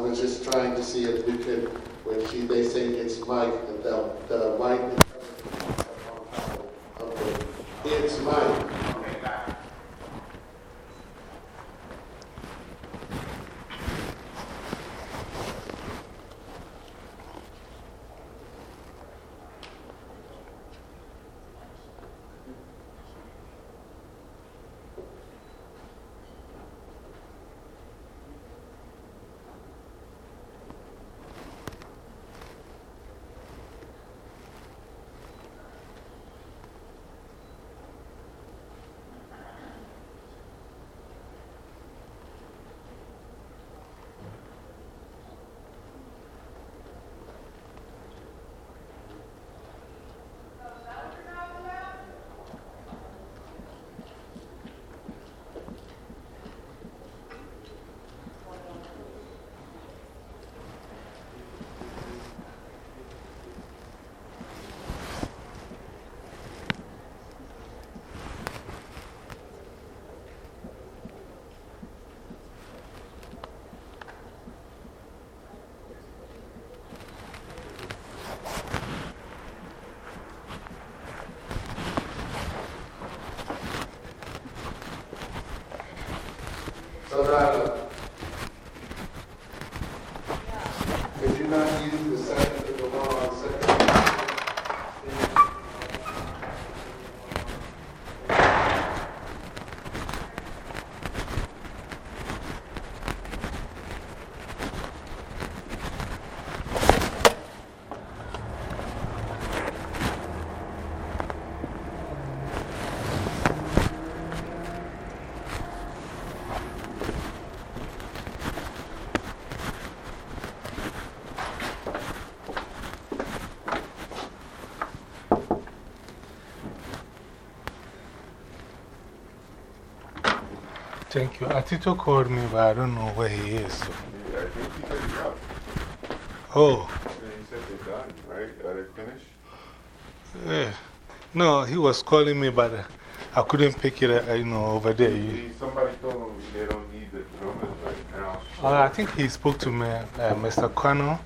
was just trying to see if we could, when she, they say it's Mike, the, the white. Thank you. Atito called me, but I don't know where he is. So. Yeah, I think he said he's out. Oh. Yeah, he said they're done, right? Are they finished? Yeah. No, he was calling me, but I couldn't pick it uh, you know, over there. He- Somebody told him they don't need the drummers right now. uh, I think he spoke to me, uh, Mr. Connell,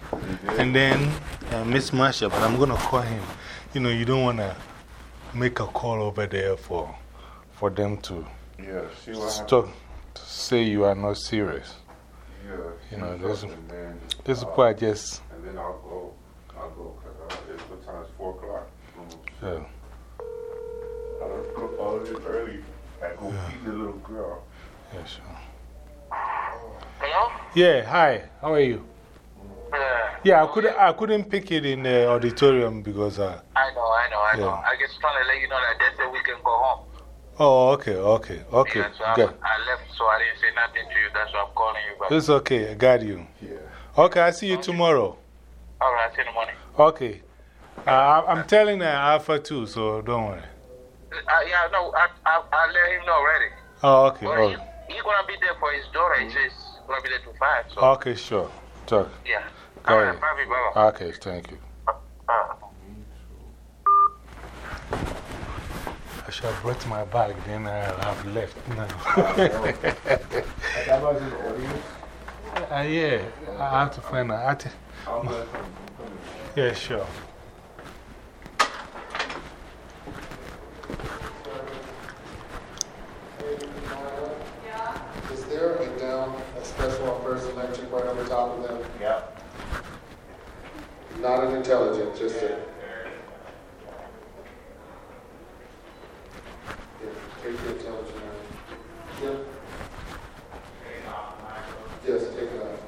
and then uh, Miss Marsha, but I'm going to call him. You know, you don't want to make a call over there for, for them to Yeah, see what stop, to say you are not serious. Yeah, You know, see there's- something, man. This is Uh, why I just. And then I'll go, I'll go, because uh, it's what time? It's 4 o'clock. Yeah. I'll go all this early. I go feed the little girl. Yeah, sure. Hello? Yeah, hi. How are you? Yeah. Yeah, I couldn't, I couldn't pick it in the auditorium because. Uh, I know, I know, I know. I just trying to let you know that they said we can go home. Oh, okay, okay, okay. Yeah, so I, Good. I left, so I didn't say nothing to you. That's why I'm calling you back. It's okay, I got you. Yeah. Okay, I'll see you tomorrow. All right, I see you in the morning. Okay. Uh, I- I'm telling her Alpha too, so don't worry. Uh, yeah, no, I, I, I let him know already. Oh, okay. Well, Oh, he, he gonna be there for his daughter. He says he's gonna be there till 5, so. okay, sure. Talk. Yeah. Got All right, it. bye, bye. Okay, thank you. Uh, I should have brought my bag, then I'll have left now. That was in the audience? uh, yeah, I have to find out. I thi- I'll let him come in. Yeah, sure. Is there a down, a special on First Electric right over top of them? Yeah. Not an intelligent, just a. take the intelligent out. Yep. Yes, take it out.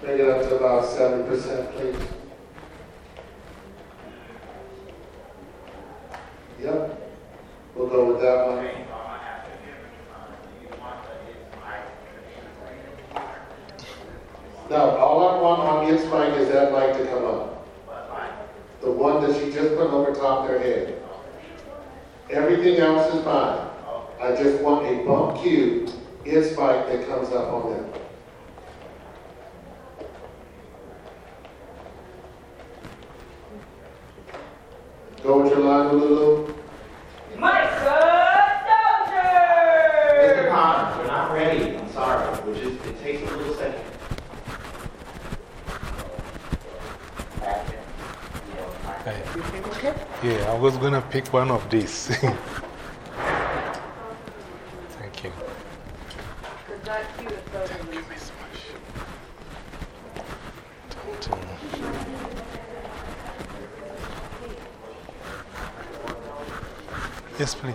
Bring it up to about seven percent, please. Yep, we'll go that one. Now, all I want on Gets Mike is that light to come up. The one that she just put over top their head. Everything else is fine. I just want a bump cube ear spike that comes up on them. Go with your line, Lulu. Micah Dozier! Mr. Connors, we're not ready. I'm sorry. We're just, it takes a little second. Hey. Yeah, I was going to pick one of these. Thank you. Thank you, Miss Marsh. Don't, uh, Yes, please.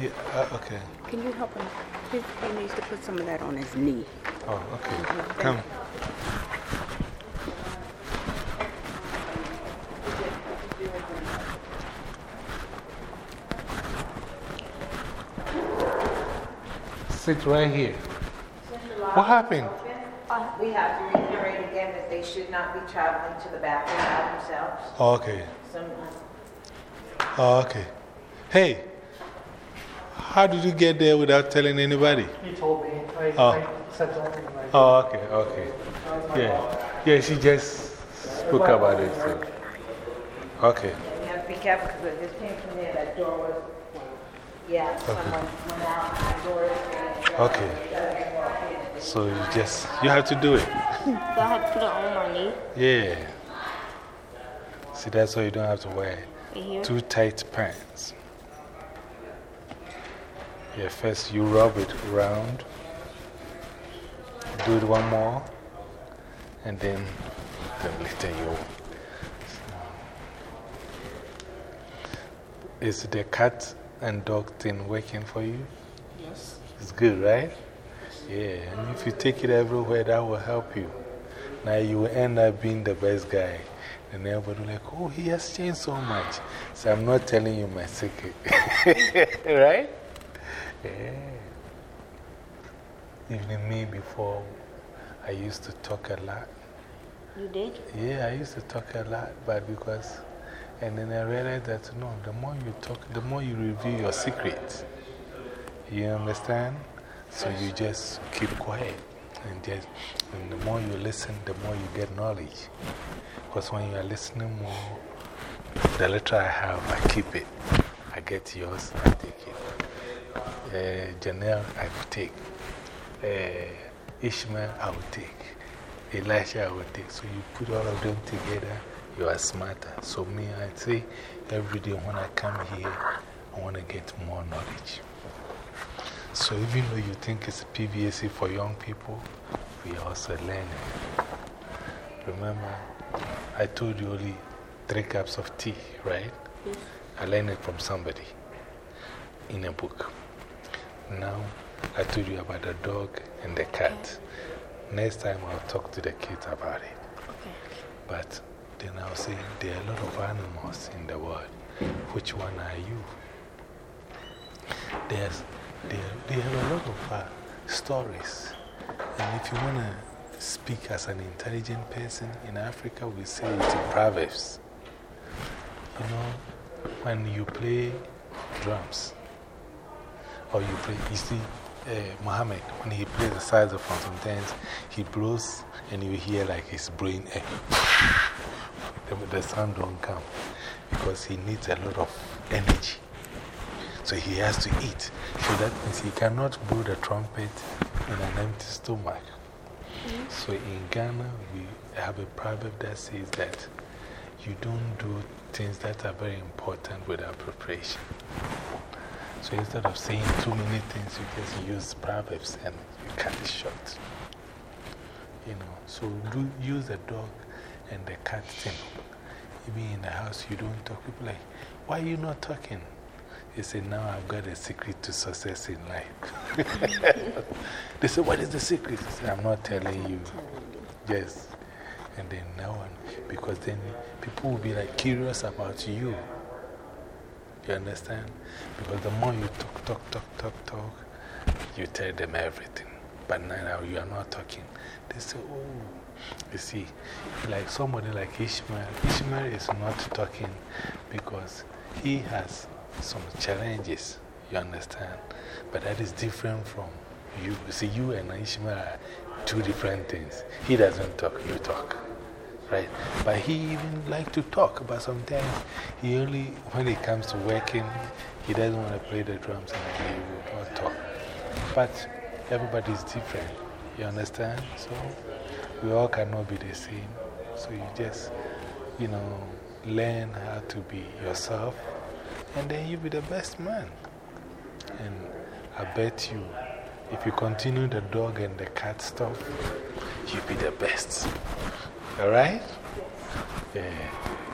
Yeah, uh, okay. Can you help him? He, he needs to put some of that on his knee. Oh, okay. Come. Sit right here. What happened? Uh, We have to reiterate again that they should not be traveling to the bathroom by themselves. Oh, okay. So, Oh, okay. Hey, how did you get there without telling anybody? He told me. I, Oh. I said something like Oh, okay, okay. Yeah, yeah, she just spoke about it. So. Okay, you have to be careful because it just came from there, that door was, yeah, someone went out, and the door is. Okay. So you just, you have to do it. So I have to put it on my knee Yeah. See, that's why you don't have to wear too tight pants. Yeah, first you rub it around, do it one more, and then, then later you. Is the cat and dog thing working for you? It's good, right? Yeah, and if you take it everywhere, that will help you. Now you will end up being the best guy. And everybody will like, oh, he has changed so much. So I'm not telling you my secret. right? Yeah. Even me before, I used to talk a lot. You did? Yeah, I used to talk a lot, but because, and then I realized that no, the more you talk, the more you reveal your secrets. You understand? So you just keep quiet. And, just, and the more you listen, the more you get knowledge. Because when you are listening more, the little I have, I keep it. I get yours, I take it. Uh, Janelle, I will take. Uh, Ishmael, I will take. Elisha, I will take. So you put all of them together, you are smarter. So, me, I say every day when I come here, I want to get more knowledge. So, even though you think it's a PVAC for young people, we are also learning. Remember, I told you only three cups of tea, right? I learned it from somebody in a book. Now, I told you about the dog and the cat. Next time, I'll talk to the kids about it. Okay. But then I'll say there are a lot of animals in the world. Which one are you? There's, there, they have a lot of uh, stories. And if you want to speak as an intelligent person in Africa, we say it in Proverbs. You know, when you play drums, or you play, you see, uh, Muhammad, when he plays the saxophone, sometimes he blows and you hear like his brain, the, the sound don't come because he needs a lot of energy. So he has to eat. So that means he cannot blow the trumpet in an empty stomach. So in Ghana, we have a proverb that says that you don't do things that are very important without preparation. So instead of saying too many things, you just use proverbs and you cut it short. You know, so do use the dog and the cat thing. Even in the house, you don't talk. People like, why are you not talking? They say, now I've got a secret to success in life. they say, what is the secret? I say, I'm not telling you. Yes. And then that one, because then people will be like curious about you. You understand? Because the more you talk, talk, talk, talk, talk, you tell them everything. But now you are not talking. They say, oh, you see, like somebody like Ishmael. Ishmael is not talking because he has some challenges. You understand? But that is different from you. See, you and Ishmael are two different things. He doesn't talk, you talk. Right? But he even like to talk, but sometimes he only, when it comes to working, he doesn't want to play the drums and he will not talk. But everybody's different. You understand? So we all cannot be the same. So you just, you know, learn how to be yourself, and then you'll be the best man. And I bet you, if you continue the dog and the cat stuff, you'll be the best. All right? Yeah.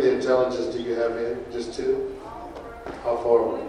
Of the intelligence do you have in? Just two? How far?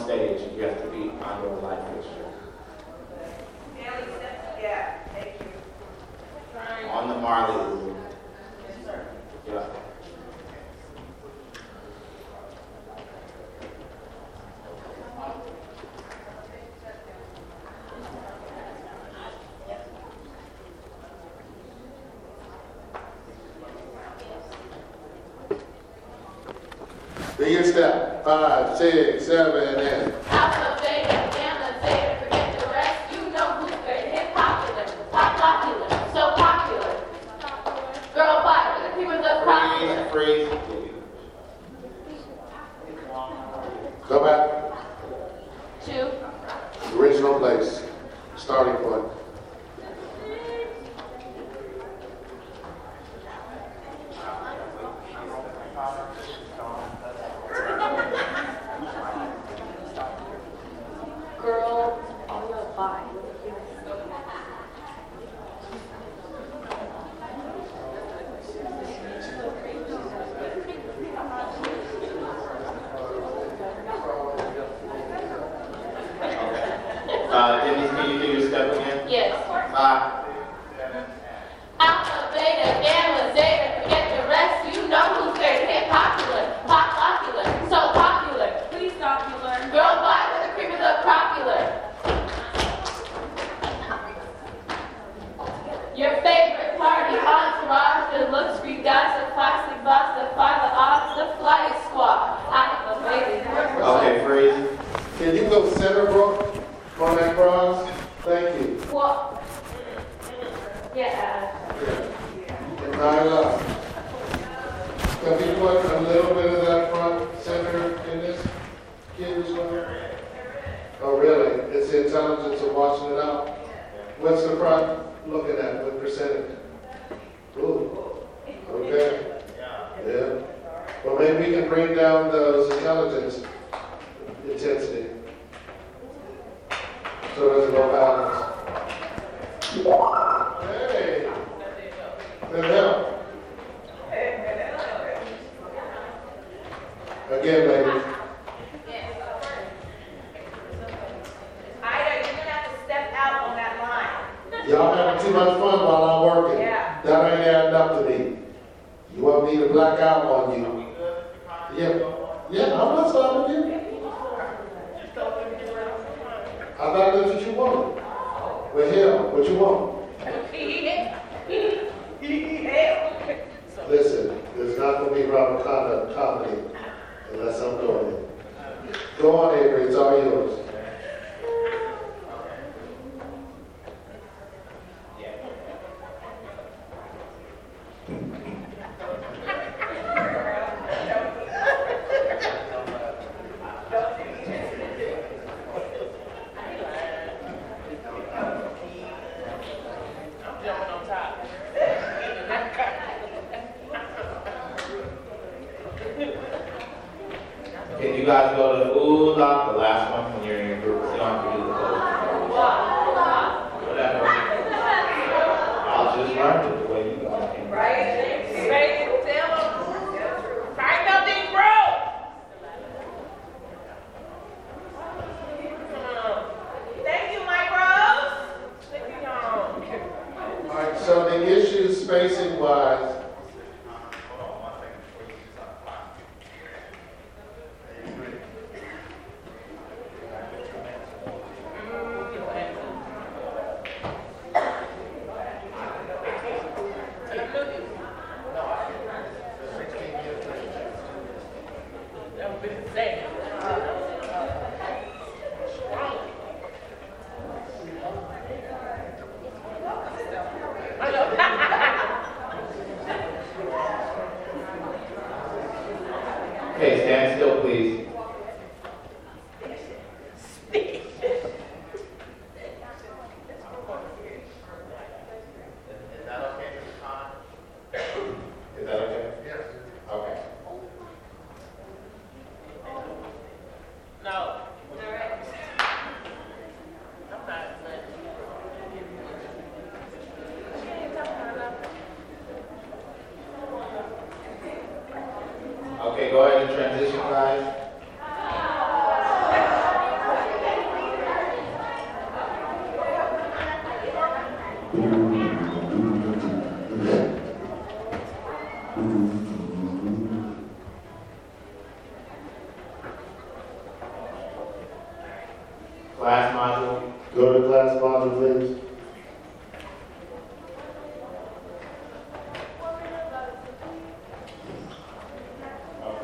on stage, you have to be on your life history. Yeah, thank you. On the Marley. Yes, sir. Yeah. The step. Five six, seven, and I got one you. Yeah. Yeah, I'm not stopping you. I thought that's what you wanted. Well, hell, what you want? Listen, there's not going to be Robert Conner comedy unless I'm doing it. Go on, Avery, it's all yours.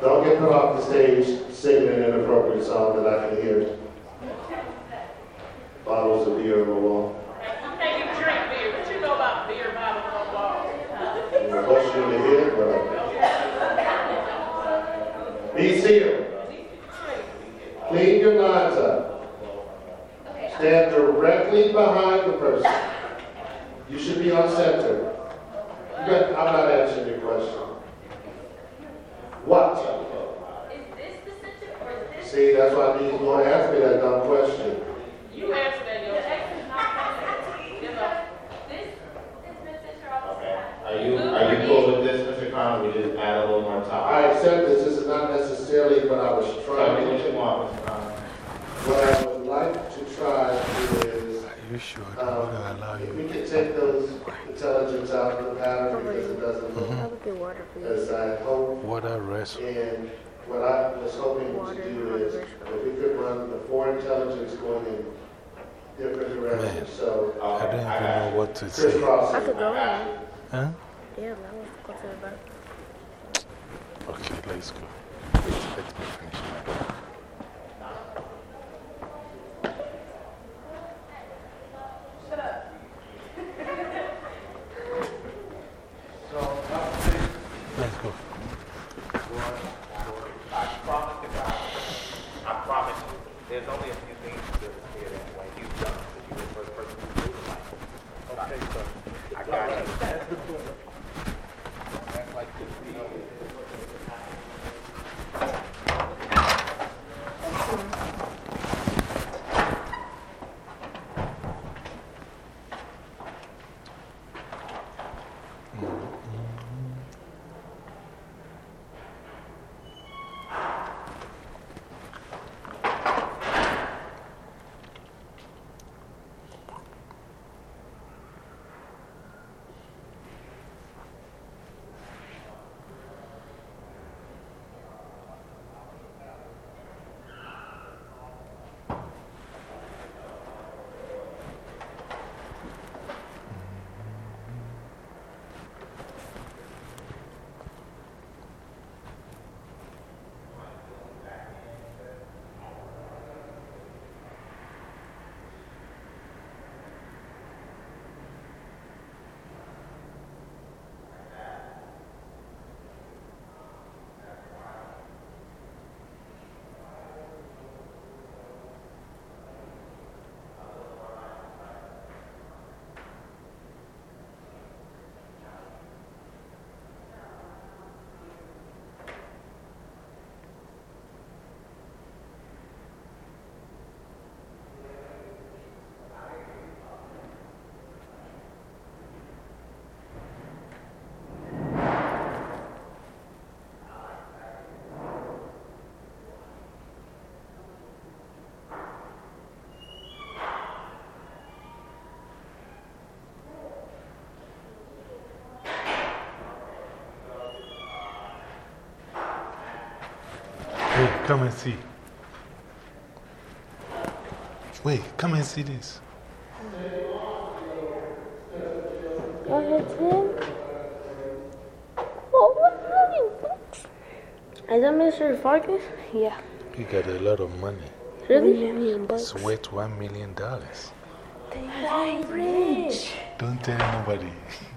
Don't get put off the stage singing an inappropriate song that I can hear. come and see. Wait, come and see this. Oh, what him? Oh. Is that Mr. Farkas? Yeah. He got a lot of money. Really? One million bucks. It's worth one million dollars. They are rich. Don't tell nobody.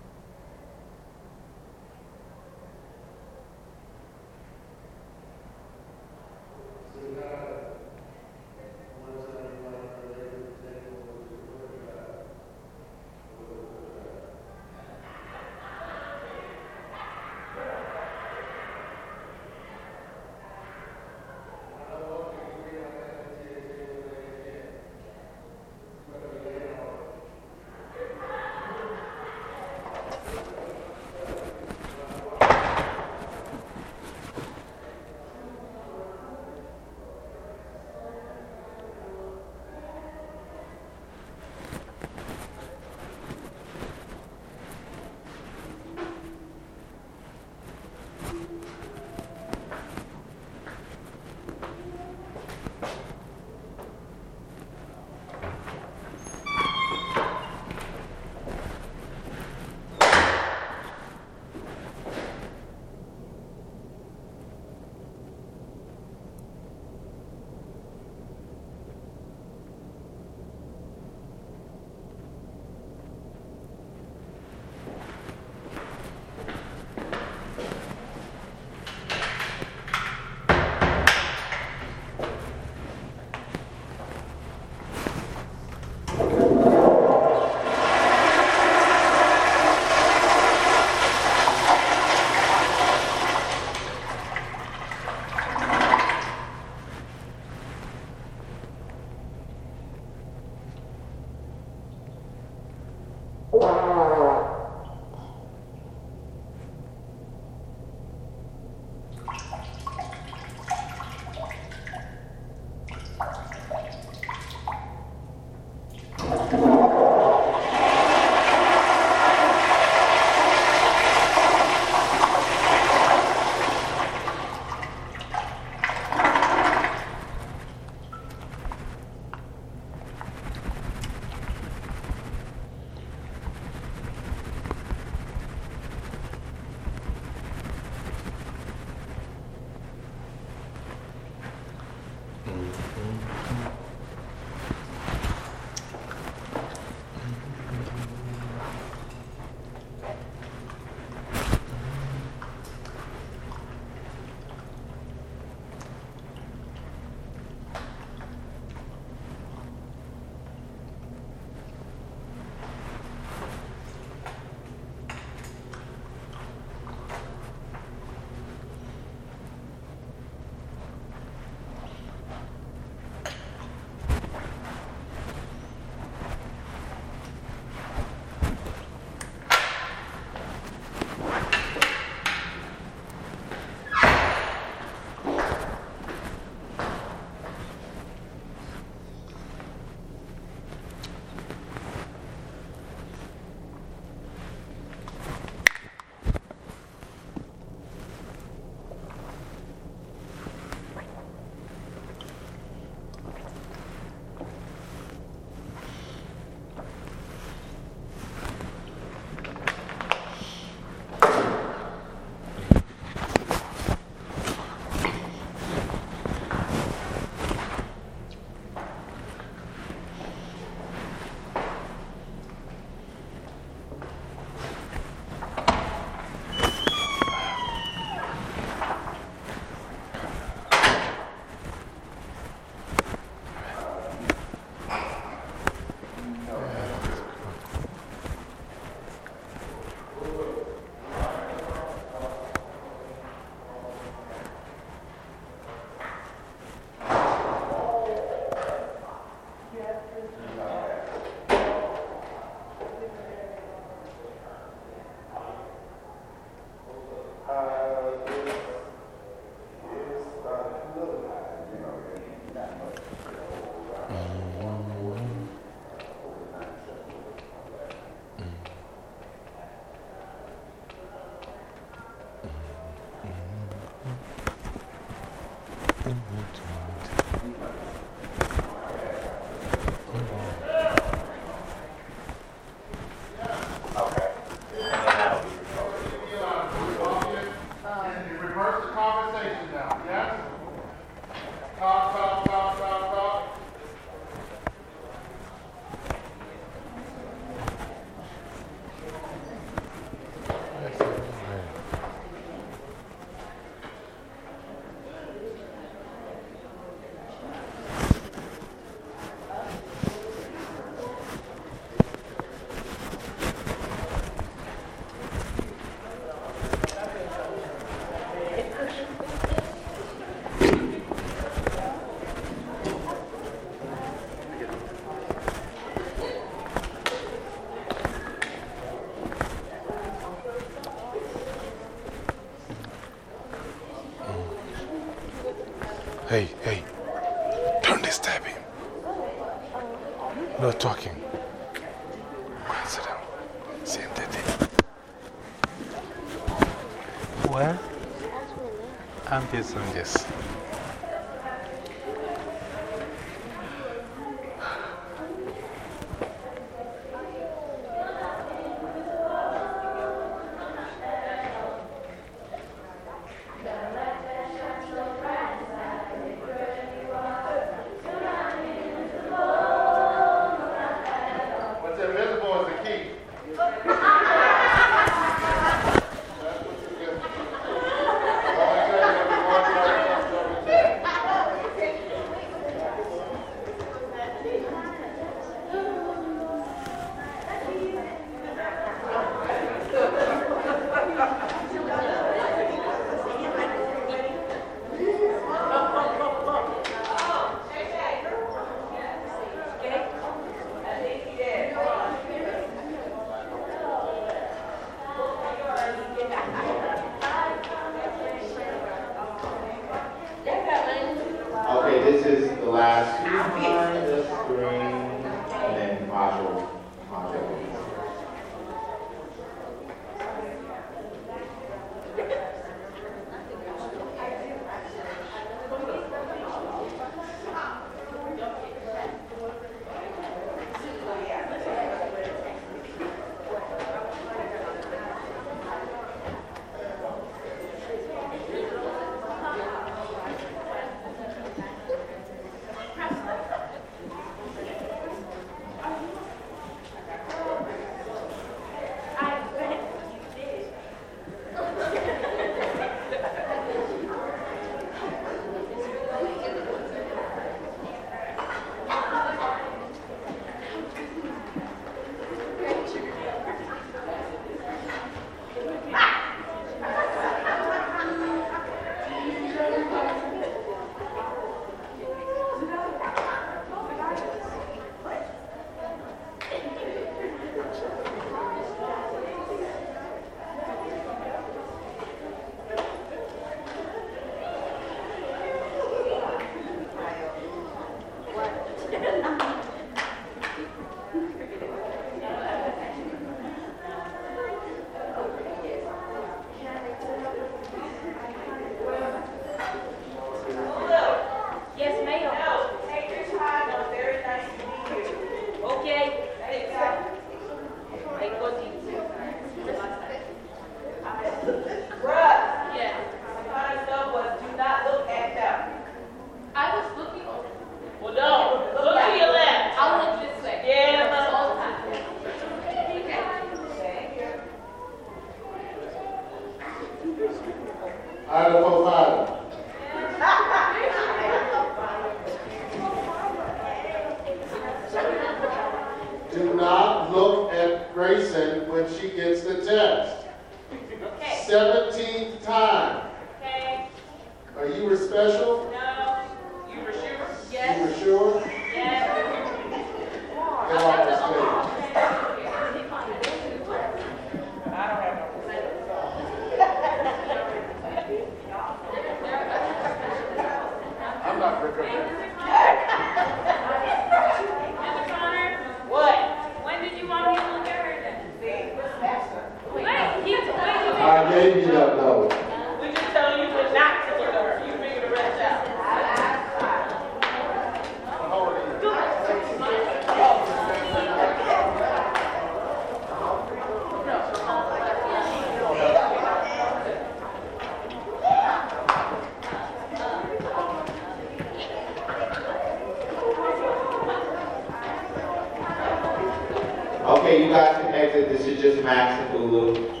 just Max and Lulu.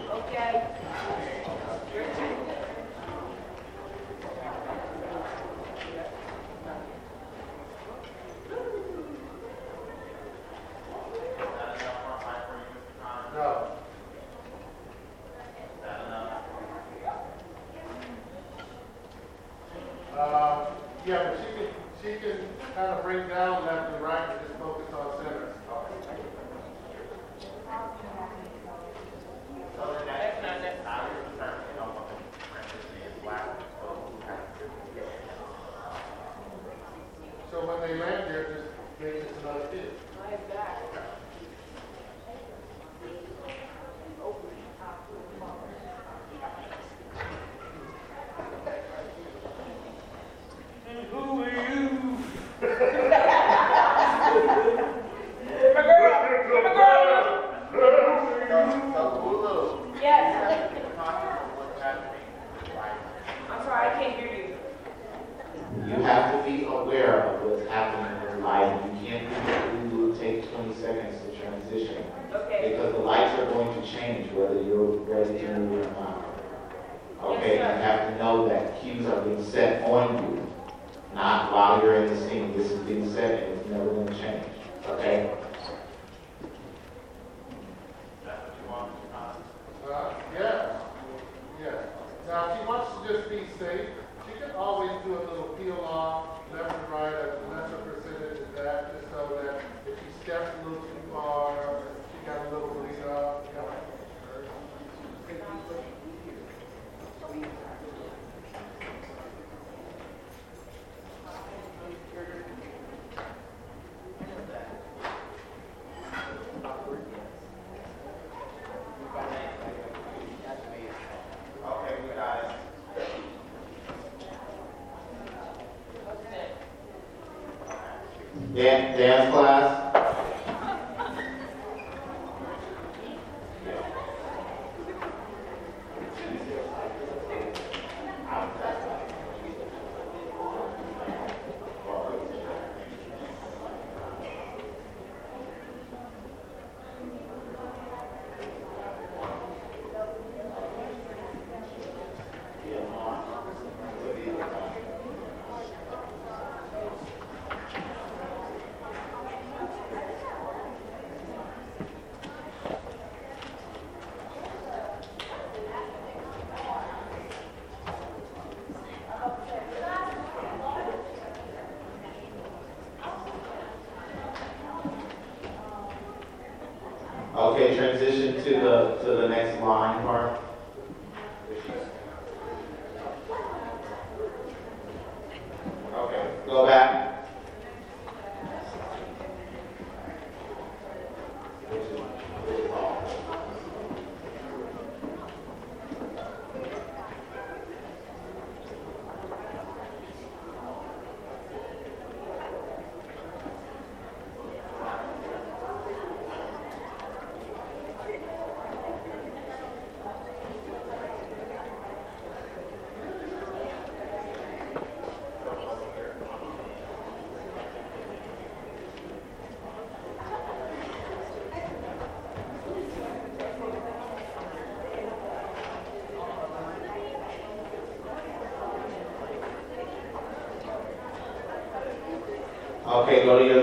Okay,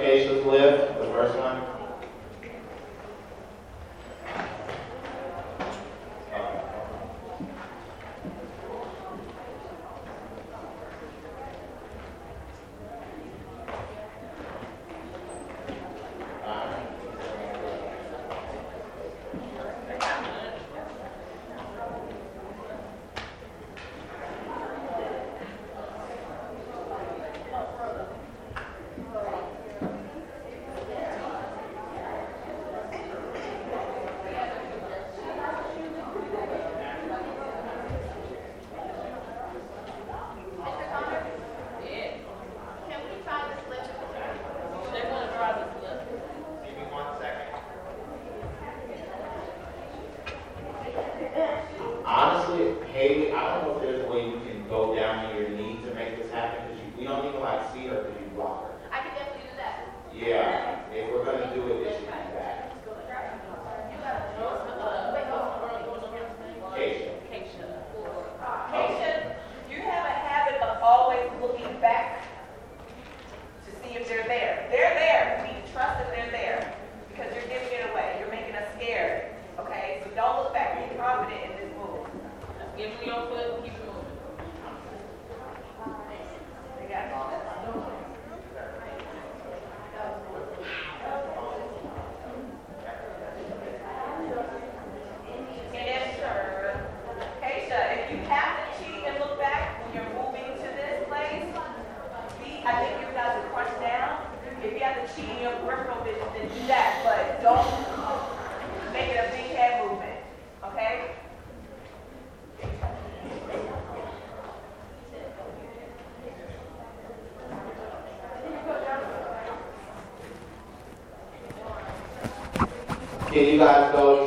locations live. derivando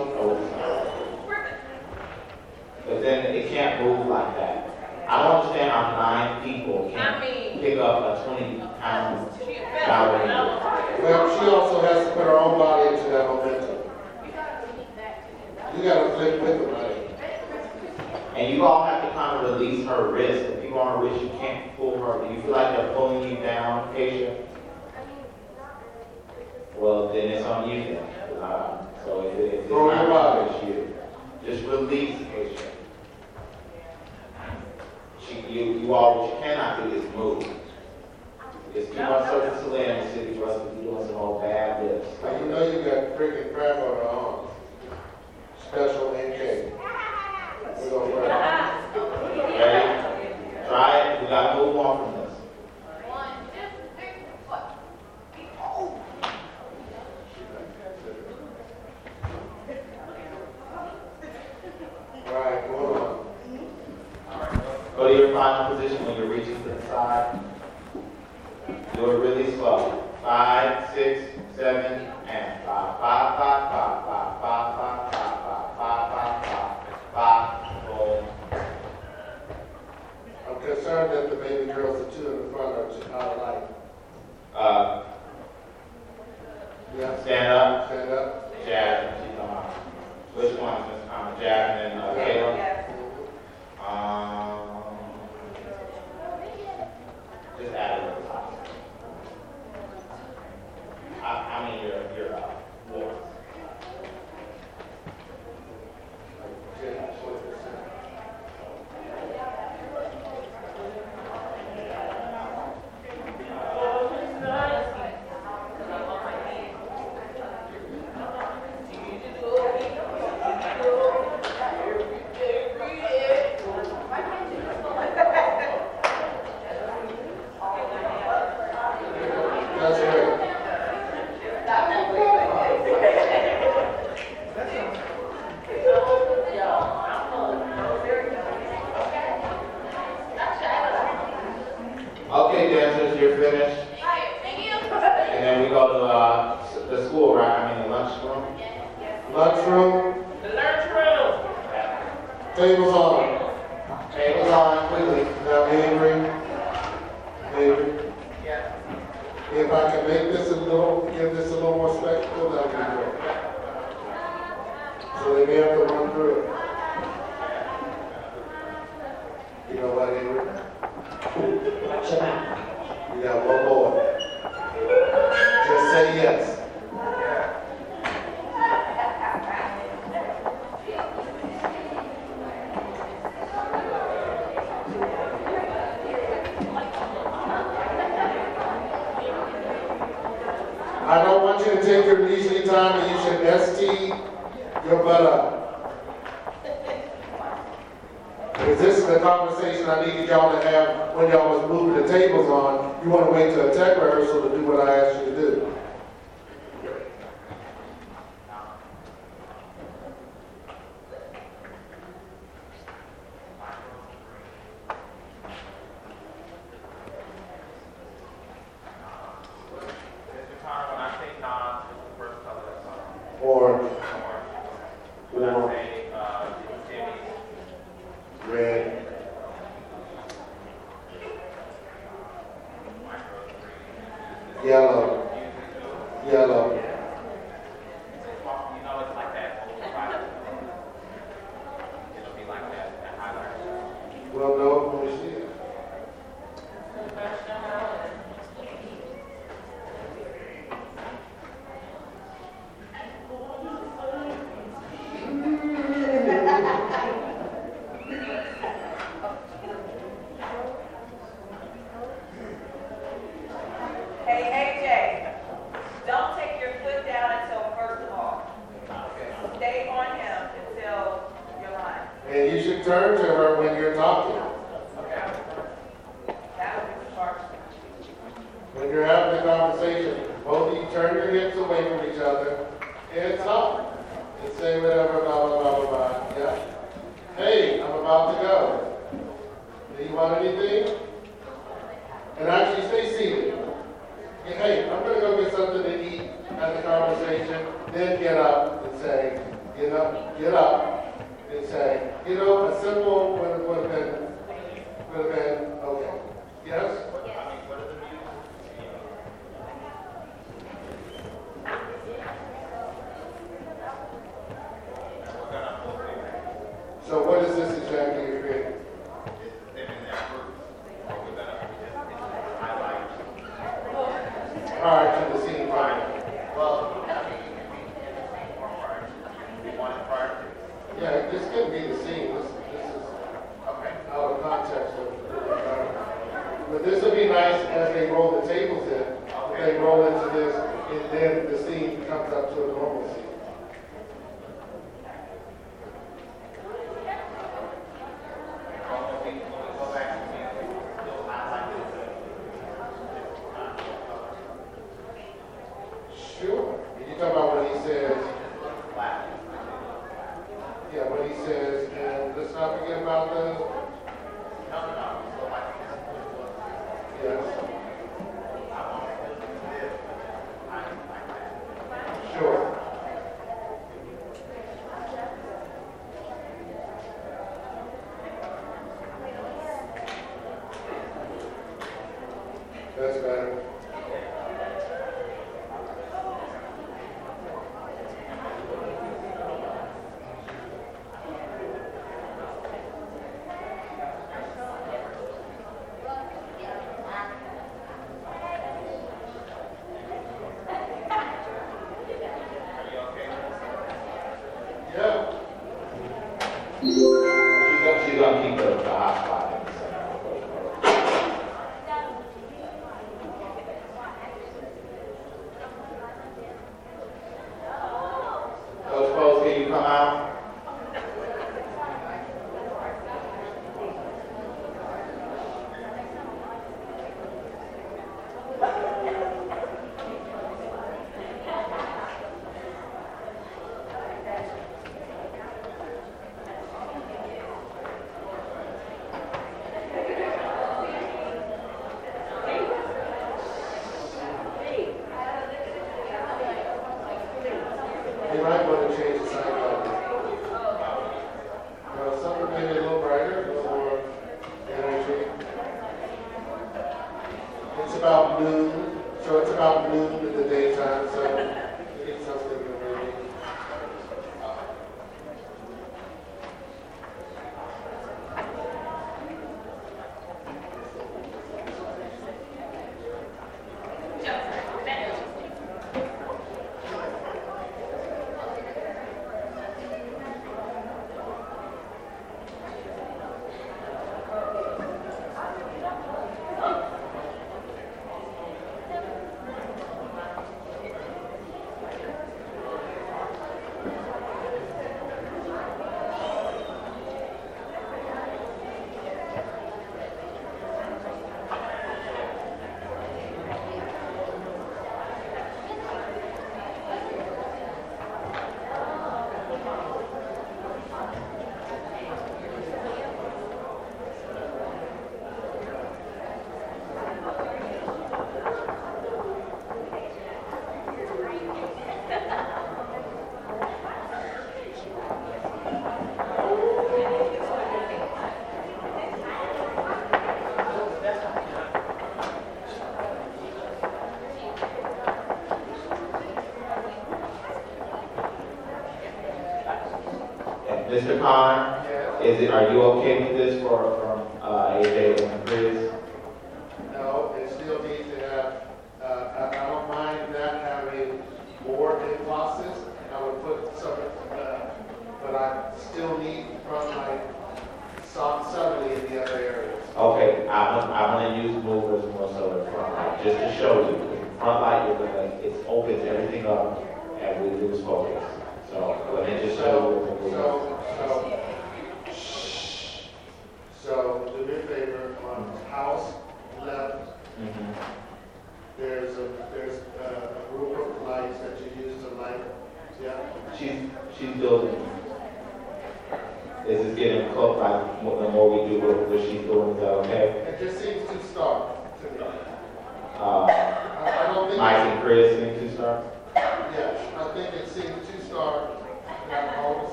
you, you all, what you cannot do is move. Just keep on surface to land and city for us to be doing some old bad lips. You know you got freaking crap on your arm. Special ink. Your really slow. Five, six, seven, and five, five, five, five, five, five, five, five, five, five, five, five, five, four. I'm concerned that the baby girls are two in the front are just not alike. Uh. Stand up. Stand up. Jab. She's on. Which one? Um, Jasmine. Uh, Caleb. Because this is the conversation I needed y'all to have when y'all was moving the tables on. You want to wait until a tech rehearsal to do what I asked you to do.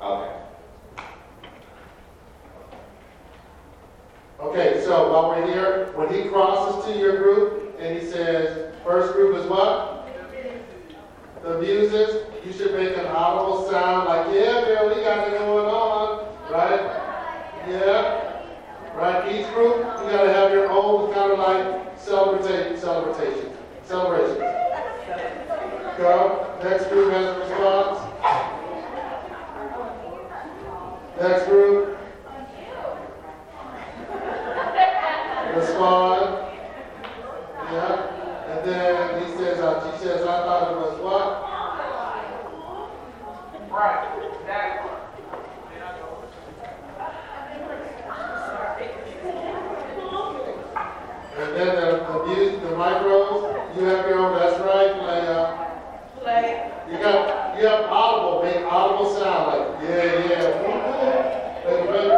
Okay. Okay, so while we're here, when he crosses to your group and he says, first group is what? The muses, you should make an audible sound like, yeah, Bill, we got it going on, right? Yeah. Right, each group, you gotta have your own kind of like celebrate, celebration, celebration. Go, next group has a response. Next group. Respond. Yeah. And then he says, uh, she says, I thought it was what? Right, exactly. And then the, the music, the micros, you have your own, that's right, play, uh, You got, you have audible, make audible sound, like, yeah, yeah. woo-hoo. Baby, baby.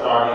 start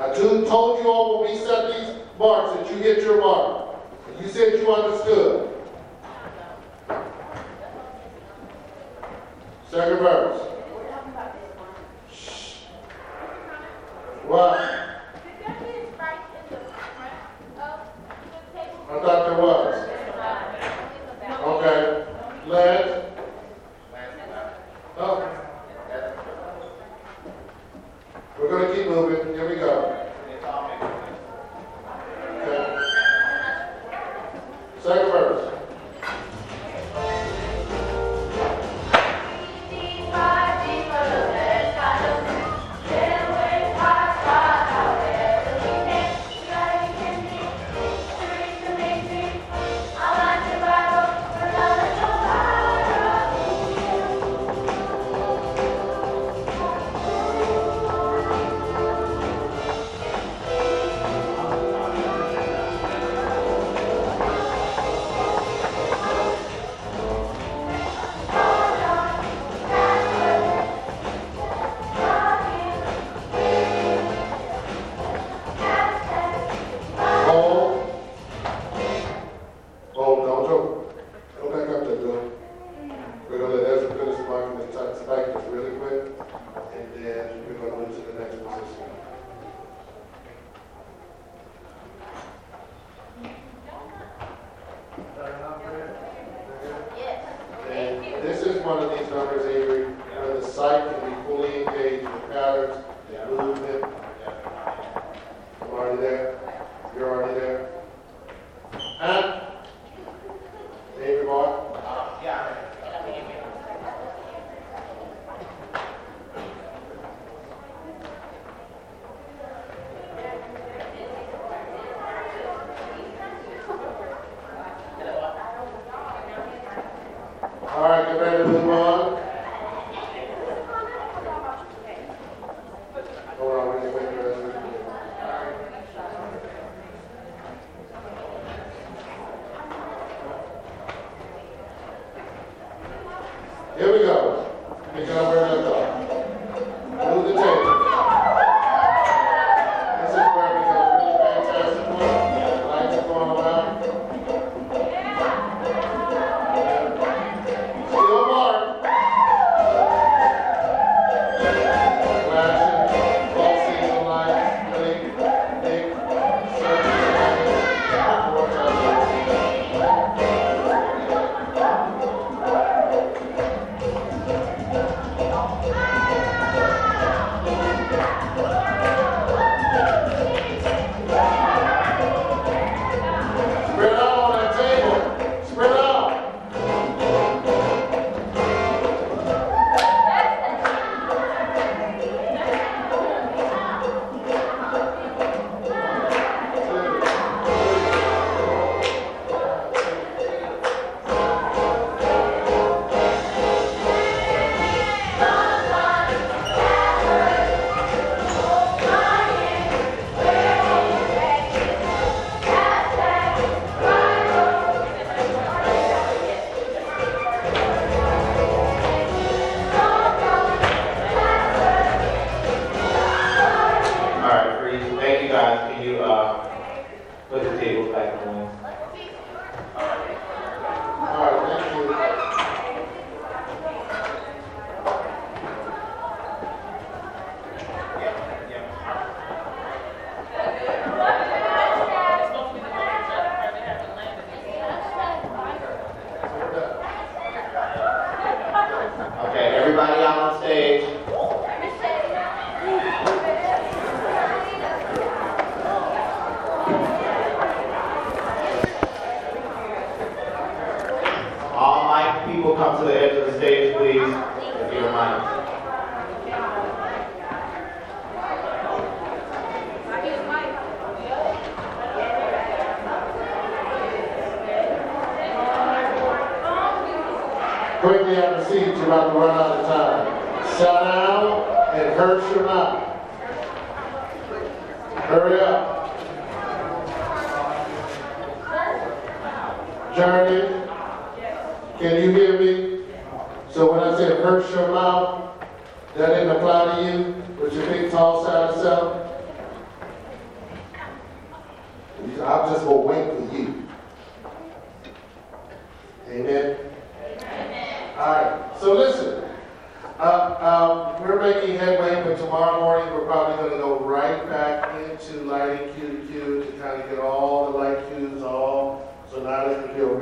I told you all when we set these marks that you hit your mark. And you said you understood. Second verse.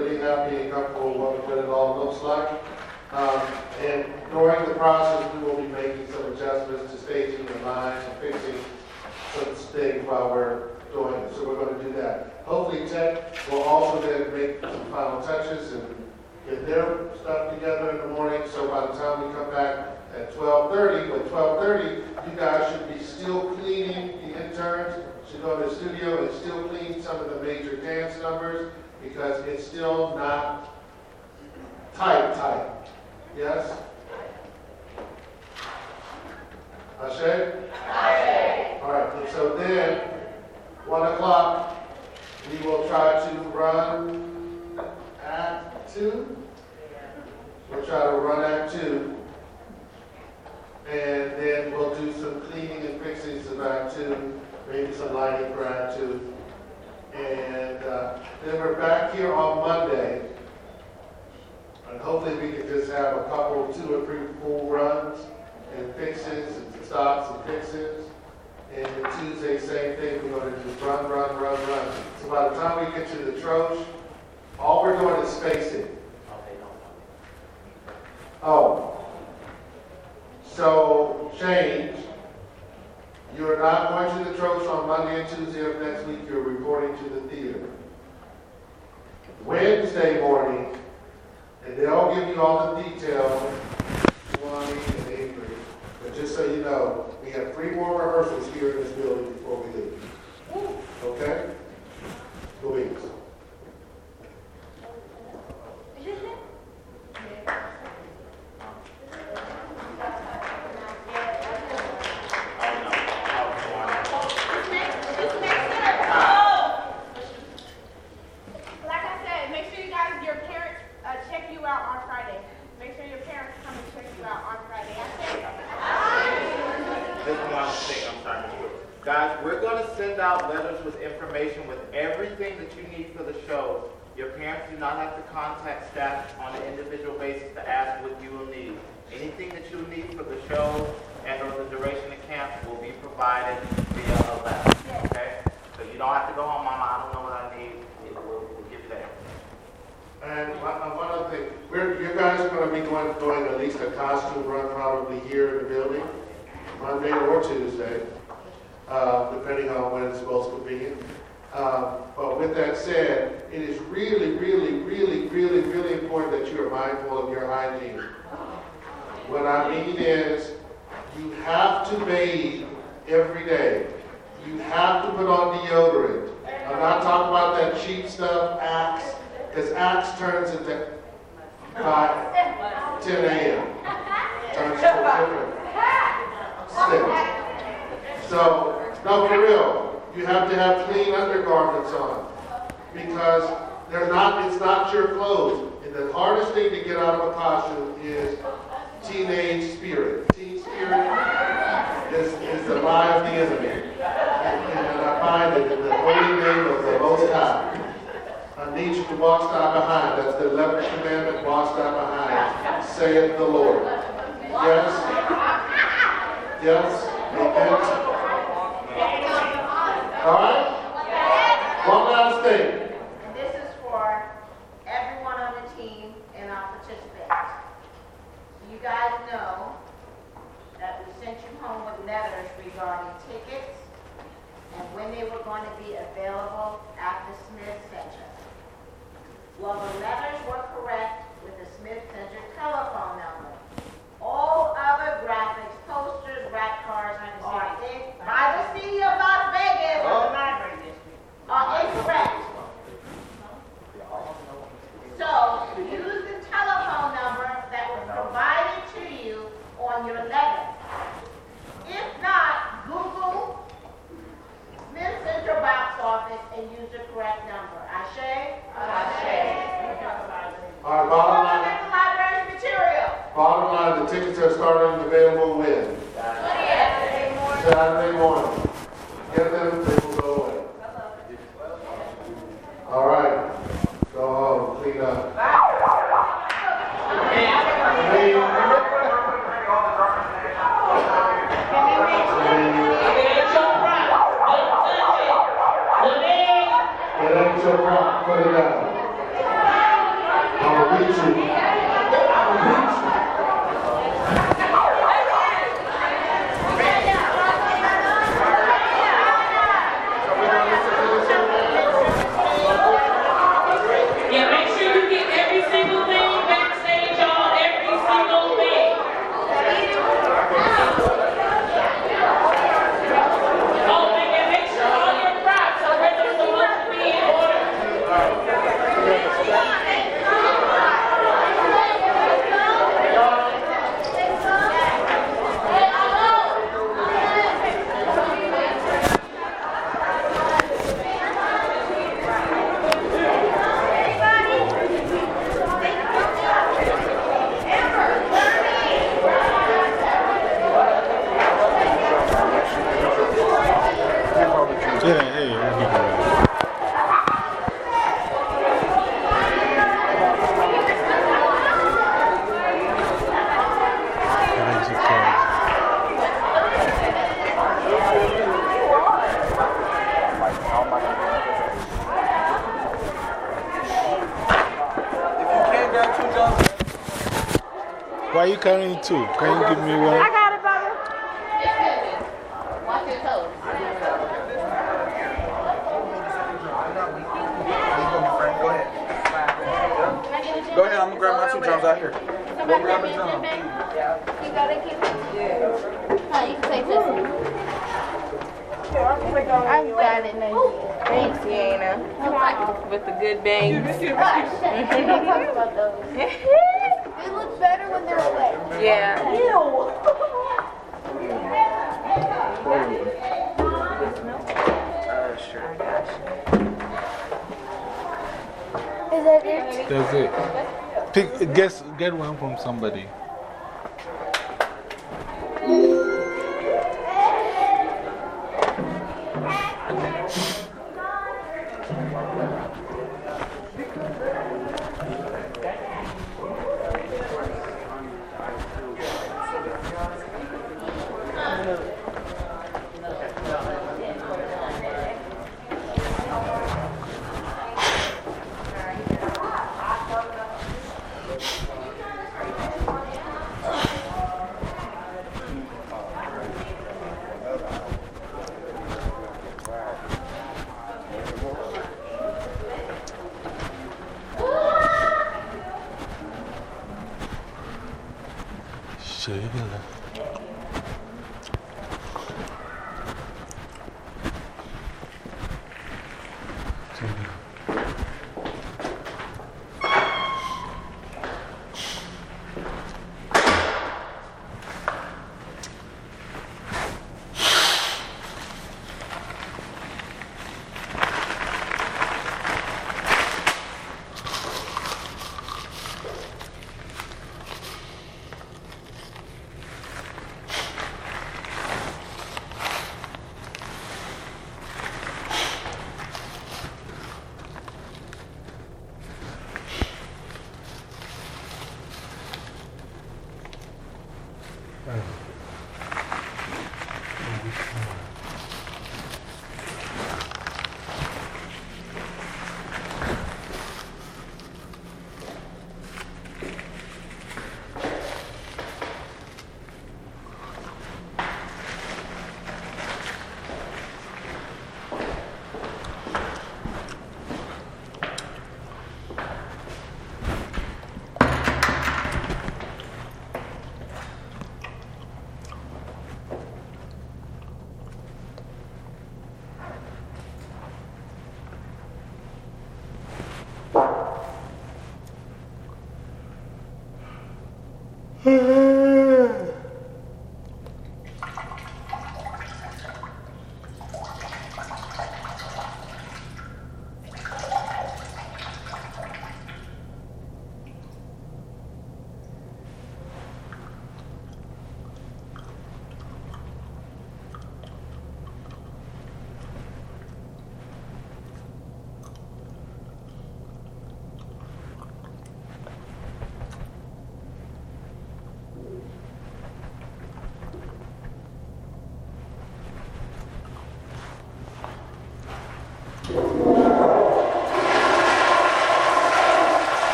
Really happy and comfortable with what it all looks like. Um, and during the process, we will be making some adjustments to staging the lines and fixing some things while we're doing it. So we're going to do that. Hopefully, Tech will also then make some final touches and get their stuff together in the morning, so by the time we come back at 12:30, by 12:30, you guys should be still cleaning, the interns should go to the studio and still clean some of the major dance numbers, because it's still not tight, tight. Yes? Ashe? All right, so then, 1 o'clock, we will try to run Act 2. We'll try to run Act 2. And then we'll do some cleaning and fixings of Act 2, maybe some lighting for Act 2. And uh, then we're back here on Monday. And hopefully we can just have a couple, two or three full runs and fixes and stops and fixes. And then Tuesday, same thing, we're going to just run, run, run, run. So by the time we get to the Troche, all we're doing is spacing. Oh. So, change. You're not going to the Troche on Monday and Tuesday of next week. You're reporting to the theater. Wednesday morning, and they'll give you all the details, Lonnie and Avery. But just so you know, we have three more rehearsals here in this building before we leave. Okay? Louise. Like I said, make sure you guys, your parents, uh, check you out on Friday. Make sure your parents come and check you out on Friday. I said, Just one thing, I'm sorry, Mr. Wood. Guys, we're going to send out letters with information with everything that you need for the show. Your parents do not have to contact staff on an individual basis to ask what you will need. Anything that you need for the show and or the duration of camp will be provided via a letter, okay? So you don't have to go home, mama, I don't know what I need, will we'll give you that. And one other thing, we're, you guys are going to be going, doing at least a costume run probably here in the building, Monday or Tuesday, uh, depending on when it's most convenient. Uh, But with that said, it is really, really, really, really, really important that you are mindful of your hygiene. What I mean is, you have to bathe every day. You have to put on deodorant. I'm not talking about that cheap stuff, Axe, because Axe turns into 5, 10 a.m. Turns to a. So, no, for real, you have to have clean undergarments on because they're not, it's not your clothes. And the hardest thing to get out of a costume is teenage spirit. Teen spirit is, is the lie of the enemy. And, and I find it in the holy name of the Most High. I need you to wash thou behind. That's the 11th commandment, wash thou behind, saith the Lord. Yes? Yes? Amen? All right? One last thing. And this is for everyone on the team and our participants. You guys know that we sent you home with letters regarding tickets and when they were going to be available at the Smith Center. Well, the letters were correct with the Smith Center telephone number. All other graphics, posters, rap cards, are in by the city of Las Vegas. library or. So use the telephone number that was provided to you on your letter. If not, Google Messenger box office and use the correct number. Ashe? Ashe. All right, bottom line. library material. Bottom line, the tickets are starting available when? Saturday morning. Saturday morning. Get them, they will go all right, go home, clean up. Put it. I'ma beat you. I'ma beat you. Yeah, make sure you get every single thing backstage, y'all, every single thing. Oh, and and make sure all your props are where they're supposed to be in order. Yeah, hey, okay. Energy cards. Why are you carrying two? Can you give me one? got it, brother. Watch your toes. Go ahead, I'm gonna grab my two drums out here. Go grab a drum. You gotta keep it. Huh, you can take this. I got it now. Thanks, Sienna. With the good bangs. It looks better when they're away. Yeah. Is that it? That's it. Pick, guess, get one from somebody.